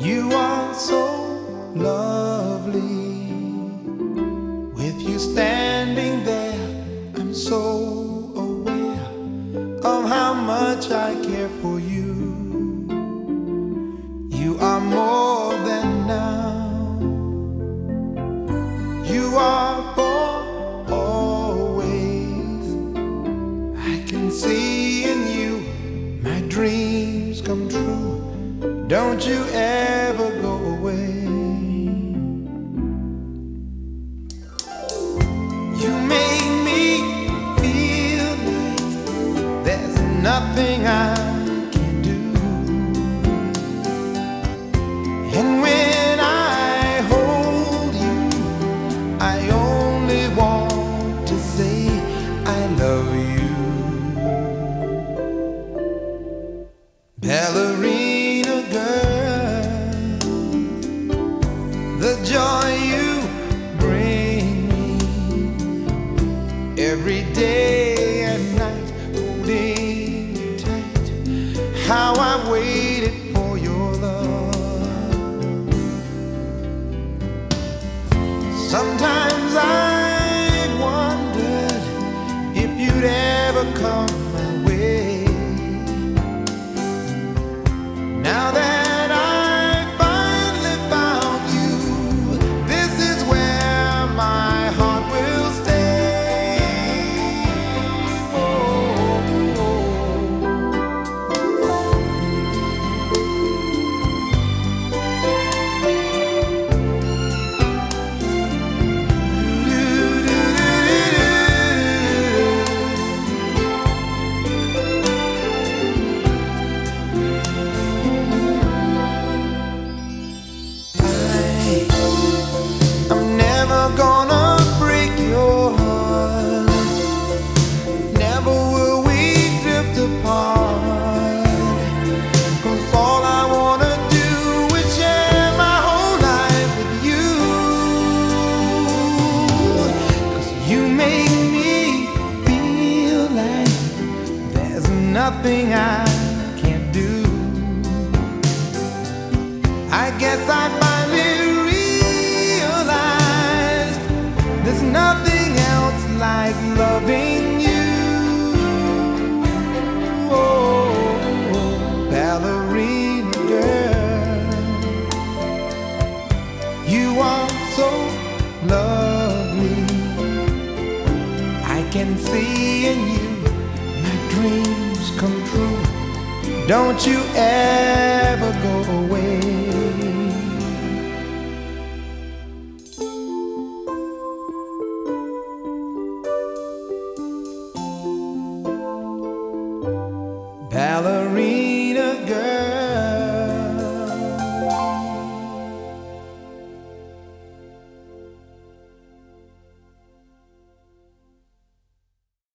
You are so lovely. With you standing there, I'm so aware of how much I care for you. You are more than now. You are for always. I can see in you my dreams come true. Don't you ever go away. You make me feel like there's nothing I can do. And when I hold you, I only want to say I love you. Every day and night, holding tight. How I waited nothing I can't do. I guess I finally realized there's nothing else like loving you. Oh, ballerina girl, you are so lovely. I can see in you my dreams come true. Don't you ever go away. Ballerina